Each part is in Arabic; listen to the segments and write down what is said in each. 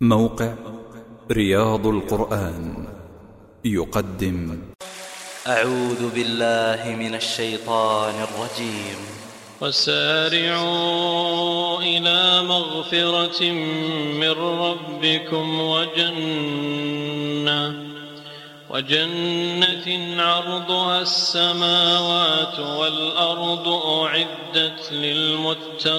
موقع رياض القرآن يقدم. أعوذ بالله من الشيطان الرجيم. وسارعوا إلى مغفرة من ربكم وجنة وجنة عرضها السماوات والأرض أعدت للمتقين.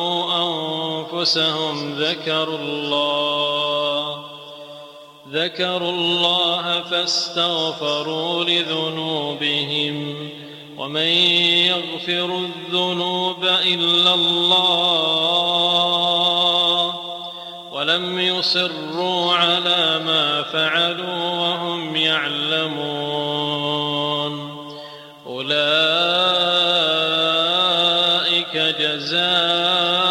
أنفسهم ذكروا الله ذكروا الله فاستغفروا لذنوبهم. ومن يغفر الذنوب إلا الله ولم يصروا على ما فعلوا وهم يعلمون. أولئك جزاؤهم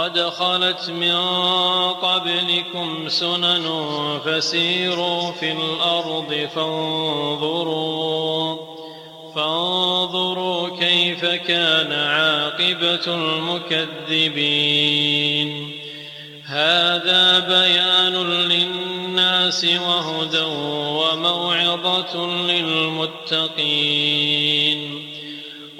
قد خلت من قبلكم سنن فسيروا في الأرض فانظروا فانظروا كيف كان عاقبة المكذبين. هذا بيان للناس وهدى وموعظة للمتقين.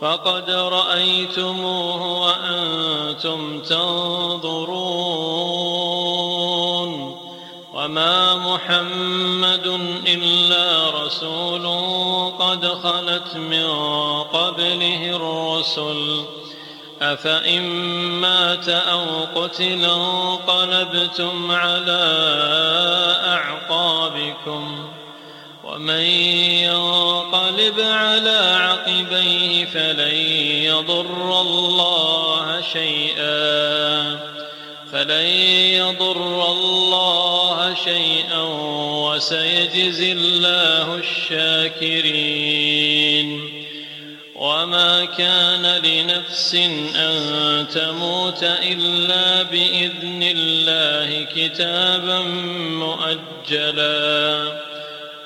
فقد رأيتموه وأنتم تنظرون وما محمد إلا رسول قد خلت من قبله الرسل. أفإن مات أو قتل انقلبتم على أعقابكم. ومن ينقلب على عقبيه فلن يضر الله شيئا. فلن يضر الله شيئا وسيجزي الله الشاكرين. وما كان لنفس أن تموت إلا بإذن الله كتابا مؤجلا.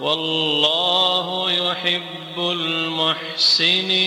والله يحب المحسنين.